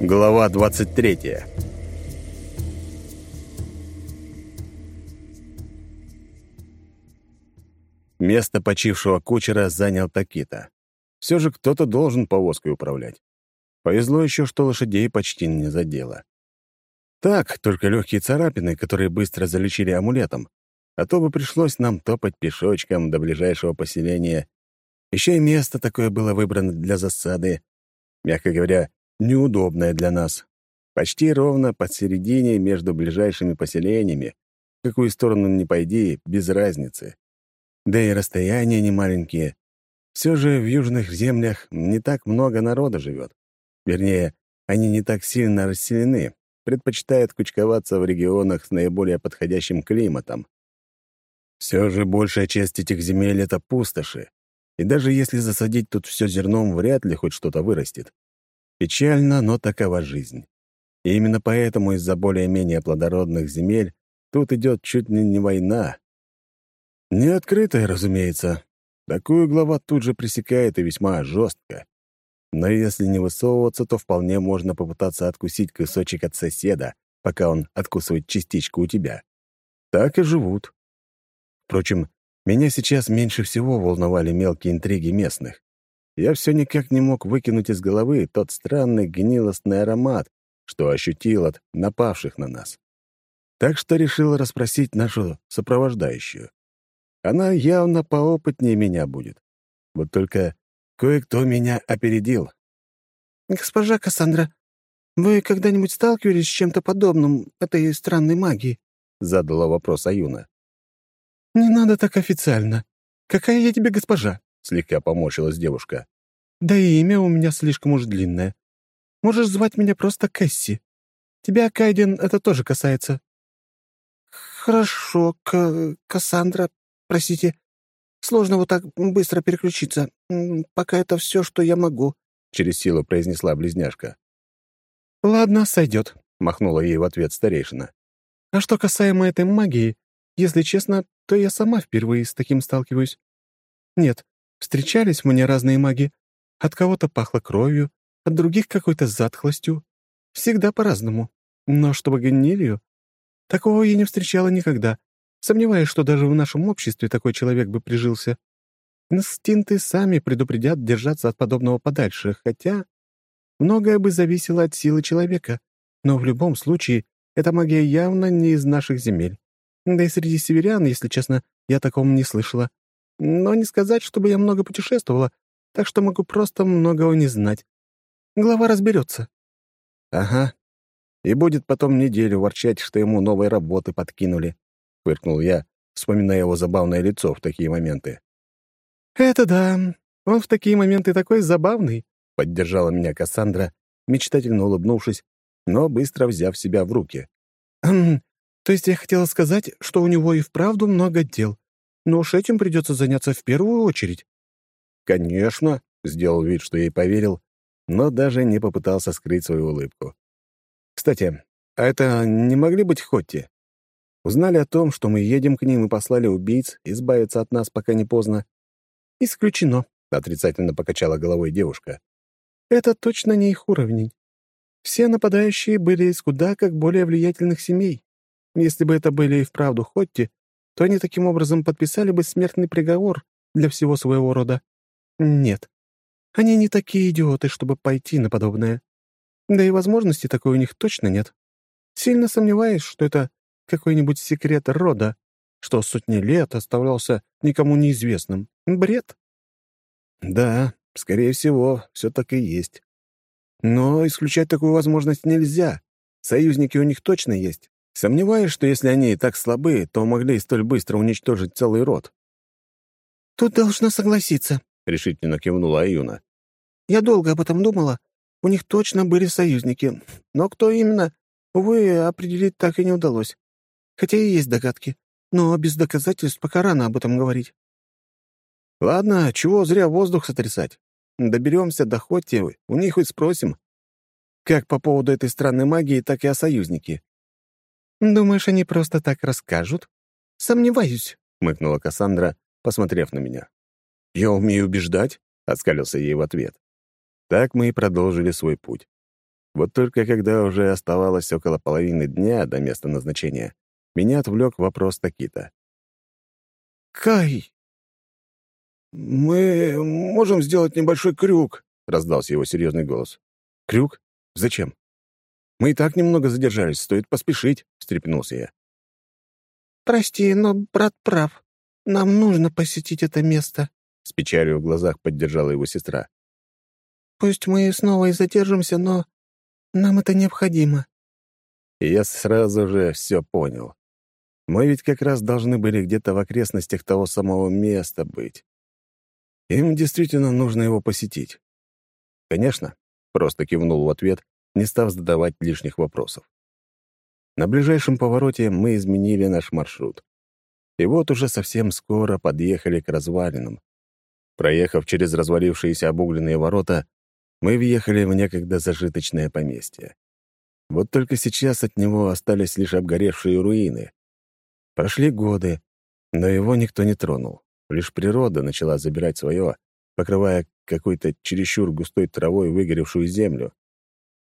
Глава 23 Место почившего кучера занял Такита. Все же кто-то должен повозкой управлять. Повезло еще, что лошадей почти не задело. Так, только легкие царапины, которые быстро залечили амулетом. А то бы пришлось нам топать пешочком до ближайшего поселения. Еще и место такое было выбрано для засады. Мягко говоря, неудобное для нас. Почти ровно посередине между ближайшими поселениями. В какую сторону ни пойди, без разницы. Да и расстояния не маленькие. Все же в южных землях не так много народа живет. Вернее, они не так сильно расселены, предпочитают кучковаться в регионах с наиболее подходящим климатом. Все же большая часть этих земель — это пустоши. И даже если засадить тут все зерном, вряд ли хоть что-то вырастет. Печально, но такова жизнь. И именно поэтому из-за более-менее плодородных земель тут идет чуть ли не война. Не открытая, разумеется. Такую глава тут же пресекает и весьма жестко. Но если не высовываться, то вполне можно попытаться откусить кусочек от соседа, пока он откусывает частичку у тебя. Так и живут. Впрочем, меня сейчас меньше всего волновали мелкие интриги местных. Я все никак не мог выкинуть из головы тот странный гнилостный аромат, что ощутил от напавших на нас. Так что решил расспросить нашу сопровождающую. Она явно поопытнее меня будет. Вот только Кое-кто меня опередил. «Госпожа Кассандра, вы когда-нибудь сталкивались с чем-то подобным этой странной магии?» — задала вопрос Аюна. «Не надо так официально. Какая я тебе госпожа?» — слегка поморщилась девушка. «Да и имя у меня слишком уж длинное. Можешь звать меня просто Кэсси. Тебя, Кайден, это тоже касается». «Хорошо, К Кассандра, простите. Сложно вот так быстро переключиться. Пока это все, что я могу», — через силу произнесла близняшка. «Ладно, сойдет», — махнула ей в ответ старейшина. «А что касаемо этой магии, если честно, то я сама впервые с таким сталкиваюсь. Нет, встречались мне разные маги. От кого-то пахло кровью, от других какой-то затхлостью. Всегда по-разному. Но чтобы гнилью, такого я не встречала никогда. Сомневаюсь, что даже в нашем обществе такой человек бы прижился. Инстинкты сами предупредят держаться от подобного подальше, хотя многое бы зависело от силы человека. Но в любом случае, эта магия явно не из наших земель. Да и среди северян, если честно, я такому не слышала. Но не сказать, чтобы я много путешествовала, так что могу просто многого не знать. Глава разберется. Ага. И будет потом неделю ворчать, что ему новые работы подкинули фыркнул я, вспоминая его забавное лицо в такие моменты. «Это да. Он в такие моменты такой забавный», — поддержала меня Кассандра, мечтательно улыбнувшись, но быстро взяв себя в руки. «Хм, то есть я хотела сказать, что у него и вправду много дел, но уж этим придется заняться в первую очередь». «Конечно», — сделал вид, что ей поверил, но даже не попытался скрыть свою улыбку. «Кстати, а это не могли быть Хотти?» Узнали о том, что мы едем к ним и послали убийц избавиться от нас, пока не поздно. «Исключено», — отрицательно покачала головой девушка. «Это точно не их уровень. Все нападающие были из куда как более влиятельных семей. Если бы это были и вправду Хотти, то они таким образом подписали бы смертный приговор для всего своего рода. Нет, они не такие идиоты, чтобы пойти на подобное. Да и возможности такой у них точно нет. Сильно сомневаюсь, что это какой-нибудь секрет рода, что сотни лет оставлялся никому неизвестным. Бред. Да, скорее всего, все так и есть. Но исключать такую возможность нельзя. Союзники у них точно есть. Сомневаюсь, что если они и так слабы, то могли столь быстро уничтожить целый род. «Тут должна согласиться», — решительно кивнула Аюна. «Я долго об этом думала. У них точно были союзники. Но кто именно, увы, определить так и не удалось. Хотя и есть догадки, но без доказательств пока рано об этом говорить. Ладно, чего зря воздух сотрясать. Доберемся до Хотти, у них хоть спросим. Как по поводу этой странной магии, так и о союзнике. «Думаешь, они просто так расскажут?» «Сомневаюсь», — мыкнула Кассандра, посмотрев на меня. «Я умею убеждать?» — оскалился ей в ответ. Так мы и продолжили свой путь. Вот только когда уже оставалось около половины дня до места назначения, меня отвлек вопрос Такита. «Кай, мы можем сделать небольшой крюк», — раздался его серьезный голос. «Крюк? Зачем? Мы и так немного задержались, стоит поспешить», — встрепенулся я. «Прости, но брат прав. Нам нужно посетить это место», — с печалью в глазах поддержала его сестра. «Пусть мы снова и задержимся, но нам это необходимо». И я сразу же все понял. Мы ведь как раз должны были где-то в окрестностях того самого места быть. Им действительно нужно его посетить. «Конечно», — просто кивнул в ответ, не став задавать лишних вопросов. На ближайшем повороте мы изменили наш маршрут. И вот уже совсем скоро подъехали к развалинам. Проехав через развалившиеся обугленные ворота, мы въехали в некогда зажиточное поместье. Вот только сейчас от него остались лишь обгоревшие руины. Прошли годы, но его никто не тронул. Лишь природа начала забирать свое, покрывая какой-то чересчур густой травой выгоревшую землю.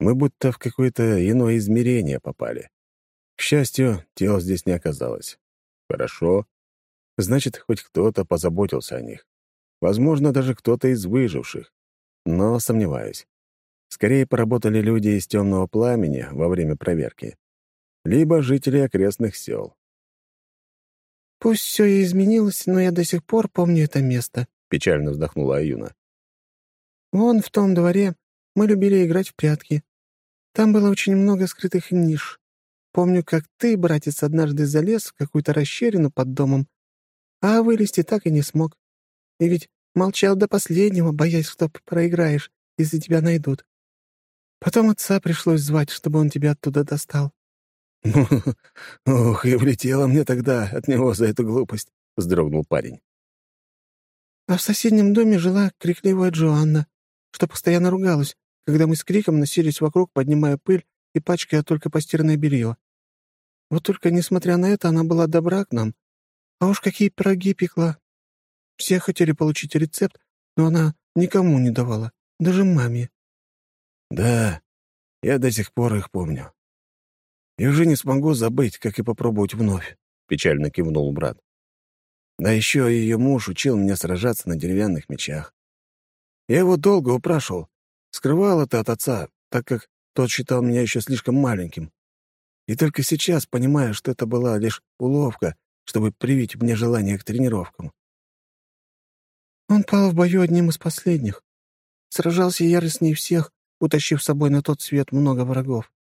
Мы будто в какое-то иное измерение попали. К счастью, тел здесь не оказалось. Хорошо. Значит, хоть кто-то позаботился о них. Возможно, даже кто-то из выживших. Но сомневаюсь. Скорее поработали люди из темного пламени во время проверки. Либо жители окрестных сел. «Пусть все и изменилось, но я до сих пор помню это место», — печально вздохнула Аюна. «Вон в том дворе мы любили играть в прятки. Там было очень много скрытых ниш. Помню, как ты, братец, однажды залез в какую-то расщелину под домом, а вылезти так и не смог. И ведь молчал до последнего, боясь, что проиграешь, если тебя найдут. Потом отца пришлось звать, чтобы он тебя оттуда достал. «Ох, и влетело мне тогда от него за эту глупость», — вздрогнул парень. А в соседнем доме жила крикливая Джоанна, что постоянно ругалась, когда мы с криком носились вокруг, поднимая пыль и пачкая только постиранное белье. Вот только, несмотря на это, она была добра к нам. А уж какие пироги пекла. Все хотели получить рецепт, но она никому не давала, даже маме. Да, я до сих пор их помню. И уже не смогу забыть, как и попробовать вновь, — печально кивнул брат. Да еще ее муж учил меня сражаться на деревянных мечах. Я его долго упрашивал, скрывал это от отца, так как тот считал меня еще слишком маленьким. И только сейчас понимаю, что это была лишь уловка, чтобы привить мне желание к тренировкам. Он пал в бою одним из последних. Сражался яростнее всех, утащив с собой на тот свет много врагов.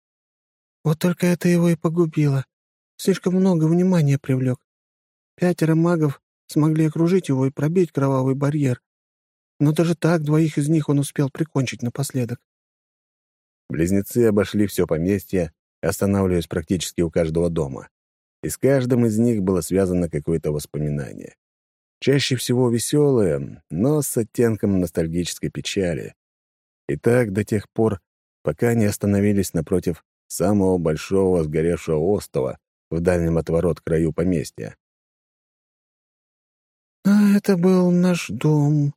Вот только это его и погубило. Слишком много внимания привлек. Пятеро магов смогли окружить его и пробить кровавый барьер. Но даже так двоих из них он успел прикончить напоследок. Близнецы обошли все поместье, останавливаясь практически у каждого дома. И с каждым из них было связано какое-то воспоминание. Чаще всего веселое, но с оттенком ностальгической печали. И так до тех пор, пока не остановились напротив самого большого сгоревшего острова в дальнем от ворот краю поместья. «А это был наш дом.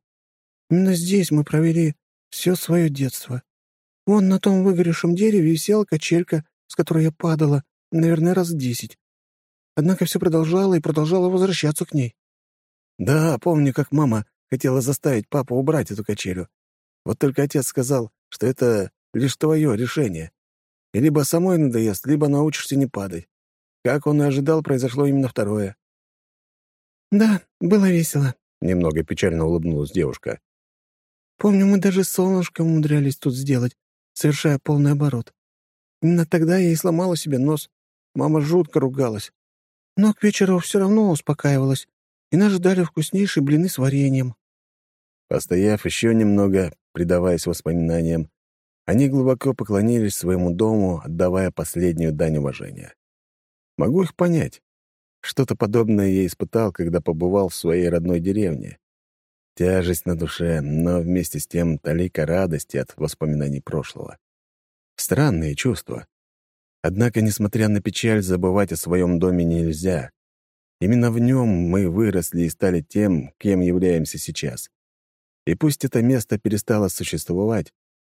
Именно здесь мы провели все свое детство. Вон на том выгоревшем дереве висела качелька, с которой я падала, наверное, раз десять. Однако все продолжало и продолжало возвращаться к ней. Да, помню, как мама хотела заставить папу убрать эту качелю. Вот только отец сказал, что это лишь твое решение. И либо самой надоест, либо научишься не падать. Как он и ожидал, произошло именно второе. «Да, было весело», — немного печально улыбнулась девушка. «Помню, мы даже солнышко умудрялись тут сделать, совершая полный оборот. Именно тогда я и сломала себе нос. Мама жутко ругалась. Но к вечеру все равно успокаивалась, и нас ждали вкуснейшие блины с вареньем». Постояв еще немного, предаваясь воспоминаниям, они глубоко поклонились своему дому, отдавая последнюю дань уважения. Могу их понять. Что-то подобное я испытал, когда побывал в своей родной деревне. Тяжесть на душе, но вместе с тем талика радости от воспоминаний прошлого. Странные чувства. Однако, несмотря на печаль, забывать о своем доме нельзя. Именно в нем мы выросли и стали тем, кем являемся сейчас. И пусть это место перестало существовать,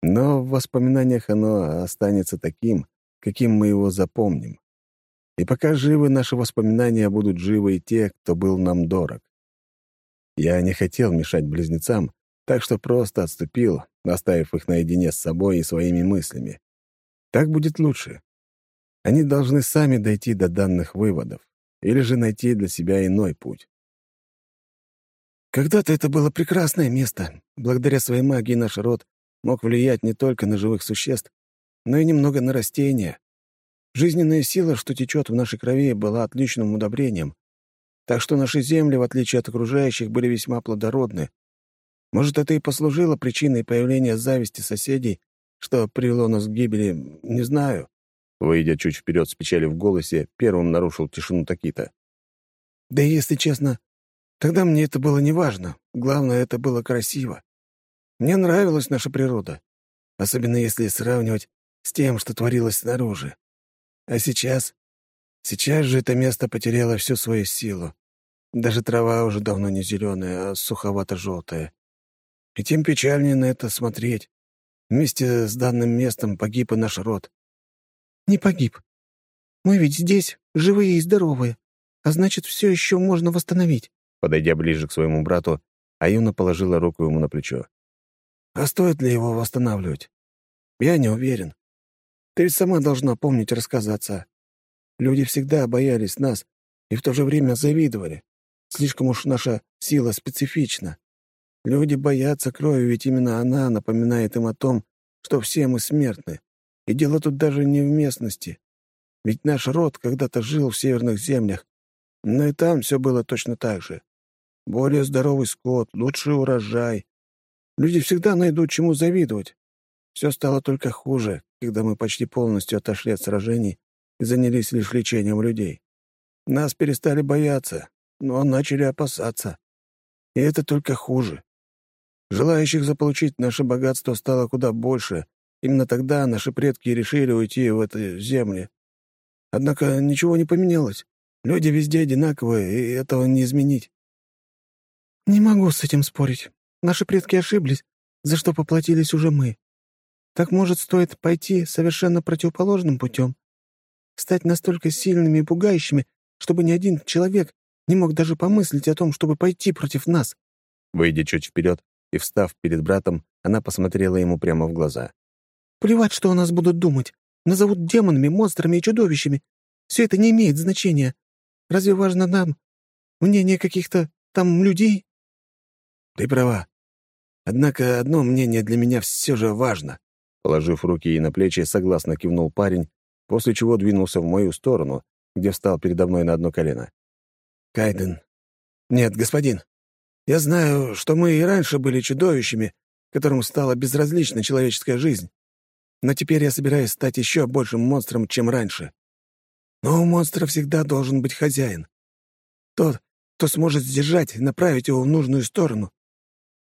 Но в воспоминаниях оно останется таким, каким мы его запомним. И пока живы наши воспоминания, будут живы и те, кто был нам дорог. Я не хотел мешать близнецам, так что просто отступил, оставив их наедине с собой и своими мыслями. Так будет лучше. Они должны сами дойти до данных выводов или же найти для себя иной путь. Когда-то это было прекрасное место. Благодаря своей магии наш род мог влиять не только на живых существ, но и немного на растения. Жизненная сила, что течет в нашей крови, была отличным удобрением. Так что наши земли, в отличие от окружающих, были весьма плодородны. Может, это и послужило причиной появления зависти соседей, что привело нас к гибели, не знаю. Выйдя чуть вперед с печалью в голосе, первым нарушил тишину Такита. Да если честно, тогда мне это было неважно. Главное, это было красиво. Мне нравилась наша природа, особенно если сравнивать с тем, что творилось снаружи. А сейчас? Сейчас же это место потеряло всю свою силу. Даже трава уже давно не зеленая, а суховато-желтая. И тем печальнее на это смотреть. Вместе с данным местом погиб и наш род. Не погиб. Мы ведь здесь, живые и здоровые, а значит, все еще можно восстановить. Подойдя ближе к своему брату, Аюна положила руку ему на плечо. А стоит ли его восстанавливать? Я не уверен. Ты ведь сама должна помнить рассказаться. Люди всегда боялись нас и в то же время завидовали. Слишком уж наша сила специфична. Люди боятся крови, ведь именно она напоминает им о том, что все мы смертны. И дело тут даже не в местности. Ведь наш род когда-то жил в северных землях, но и там все было точно так же. Более здоровый скот, лучший урожай. Люди всегда найдут чему завидовать. Все стало только хуже, когда мы почти полностью отошли от сражений и занялись лишь лечением людей. Нас перестали бояться, но начали опасаться. И это только хуже. Желающих заполучить наше богатство стало куда больше. Именно тогда наши предки решили уйти в эти земли. Однако ничего не поменялось. Люди везде одинаковые, и этого не изменить. «Не могу с этим спорить. Наши предки ошиблись, за что поплатились уже мы. Так, может, стоит пойти совершенно противоположным путем? Стать настолько сильными и пугающими, чтобы ни один человек не мог даже помыслить о том, чтобы пойти против нас?» Выйдя чуть вперед, и, встав перед братом, она посмотрела ему прямо в глаза. «Плевать, что о нас будут думать. Назовут демонами, монстрами и чудовищами. Все это не имеет значения. Разве важно нам мнение каких-то там людей?» «Ты права. Однако одно мнение для меня все же важно». Положив руки ей на плечи, согласно кивнул парень, после чего двинулся в мою сторону, где встал передо мной на одно колено. «Кайден. Нет, господин. Я знаю, что мы и раньше были чудовищами, которым стала безразлична человеческая жизнь. Но теперь я собираюсь стать еще большим монстром, чем раньше. Но у монстра всегда должен быть хозяин. Тот, кто сможет сдержать и направить его в нужную сторону.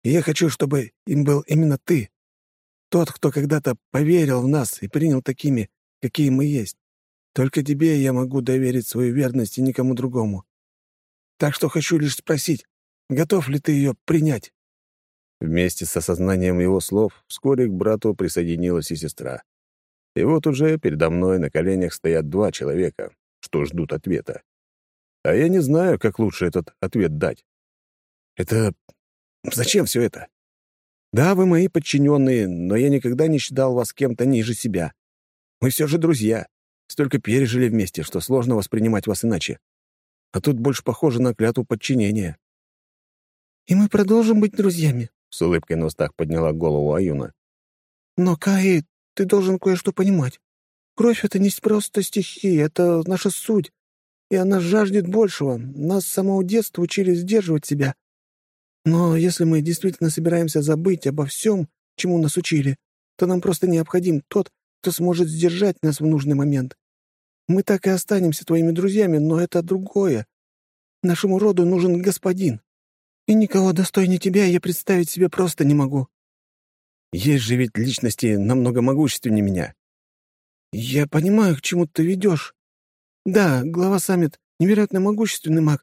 И я хочу, чтобы им был именно ты. Тот, кто когда-то поверил в нас и принял такими, какие мы есть. Только тебе я могу доверить свою верность и никому другому. Так что хочу лишь спросить, Готов ли ты ее принять?» Вместе с осознанием его слов вскоре к брату присоединилась и сестра. И вот уже передо мной на коленях стоят два человека, что ждут ответа. А я не знаю, как лучше этот ответ дать. Это... Зачем все это? Да, вы мои подчиненные, но я никогда не считал вас кем-то ниже себя. Мы все же друзья. Столько пережили вместе, что сложно воспринимать вас иначе. А тут больше похоже на клятву подчинения. «И мы продолжим быть друзьями», — с улыбкой на устах подняла голову Аюна. «Но, Каи, ты должен кое-что понимать. Кровь — это не просто стихия, это наша суть, и она жаждет большего. Нас с самого детства учили сдерживать себя. Но если мы действительно собираемся забыть обо всем, чему нас учили, то нам просто необходим тот, кто сможет сдержать нас в нужный момент. Мы так и останемся твоими друзьями, но это другое. Нашему роду нужен господин. И никого достойнее тебя я представить себе просто не могу. Есть же ведь личности намного могущественнее меня. Я понимаю, к чему ты ведешь. Да, глава Саммит — невероятно могущественный маг,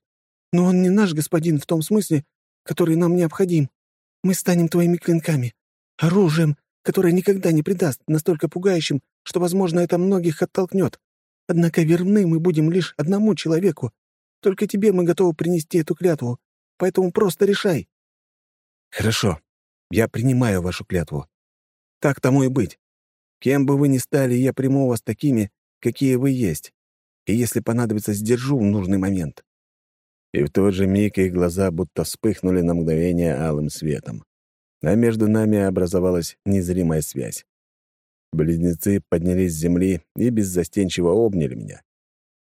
но он не наш господин в том смысле, который нам необходим. Мы станем твоими клинками, оружием, которое никогда не предаст, настолько пугающим, что, возможно, это многих оттолкнет. Однако верны мы будем лишь одному человеку. Только тебе мы готовы принести эту клятву, поэтому просто решай». «Хорошо, я принимаю вашу клятву. Так тому и быть. Кем бы вы ни стали, я приму вас такими, какие вы есть, и если понадобится, сдержу в нужный момент». И в тот же миг их глаза будто вспыхнули на мгновение алым светом, а между нами образовалась незримая связь. Близнецы поднялись с земли и беззастенчиво обняли меня.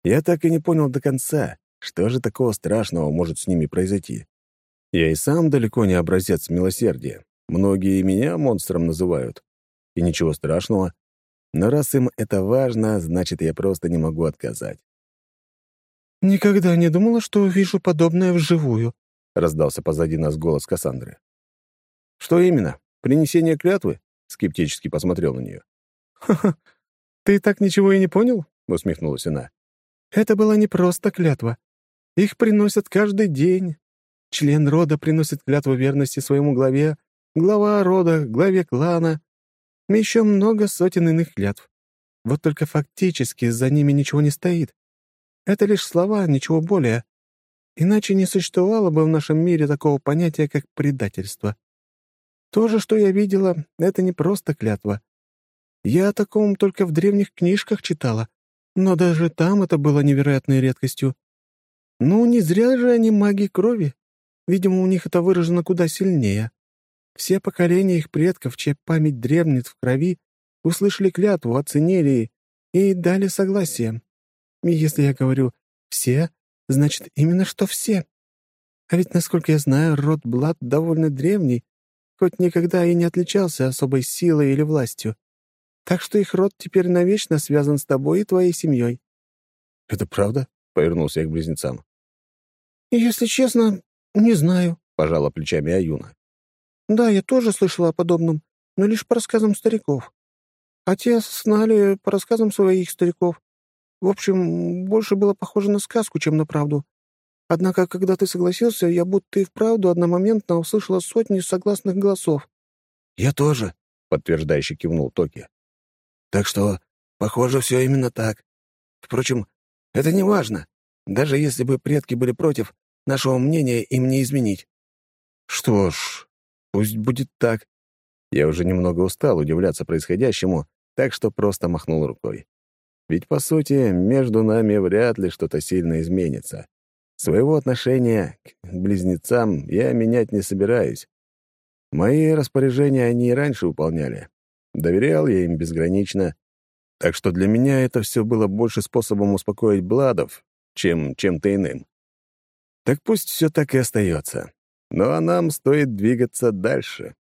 Я так и не понял до конца, что же такого страшного может с ними произойти. Я и сам далеко не образец милосердия. Многие меня монстром называют. И ничего страшного. Но раз им это важно, значит, я просто не могу отказать. «Никогда не думала, что увижу подобное вживую», — раздался позади нас голос Кассандры. «Что именно? Принесение клятвы?» — скептически посмотрел на нее. «Ха-ха, ты так ничего и не понял?» — усмехнулась она. «Это была не просто клятва. Их приносят каждый день. Член рода приносит клятву верности своему главе, глава рода, главе клана. Еще много сотен иных клятв. Вот только фактически за ними ничего не стоит. Это лишь слова, ничего более. Иначе не существовало бы в нашем мире такого понятия, как предательство. То же, что я видела, это не просто клятва. Я о таком только в древних книжках читала, но даже там это было невероятной редкостью. Ну, не зря же они маги крови. Видимо, у них это выражено куда сильнее. Все поколения их предков, чья память древнет в крови, услышали клятву, оценили и дали согласие. И если я говорю «все», значит именно что все. А ведь, насколько я знаю, род Блад довольно древний, хоть никогда и не отличался особой силой или властью. Так что их род теперь навечно связан с тобой и твоей семьей. «Это правда?» — повернулся я к близнецам. «Если честно, не знаю», — пожала плечами Аюна. «Да, я тоже слышала о подобном, но лишь по рассказам стариков. А те знали по рассказам своих стариков. В общем, больше было похоже на сказку, чем на правду. Однако, когда ты согласился, я будто и вправду одномоментно услышала сотни согласных голосов». «Я тоже», — подтверждающе кивнул Токи. «Так что, похоже, все именно так. Впрочем, это не важно. Даже если бы предки были против, нашего мнения им не изменить». «Что ж, пусть будет так». Я уже немного устал удивляться происходящему, так что просто махнул рукой. Ведь, по сути, между нами вряд ли что-то сильно изменится. Своего отношения к близнецам я менять не собираюсь. Мои распоряжения они и раньше выполняли. Доверял я им безгранично. Так что для меня это все было больше способом успокоить Бладов, чем чем-то иным. Так пусть все так и остается. Ну а нам стоит двигаться дальше.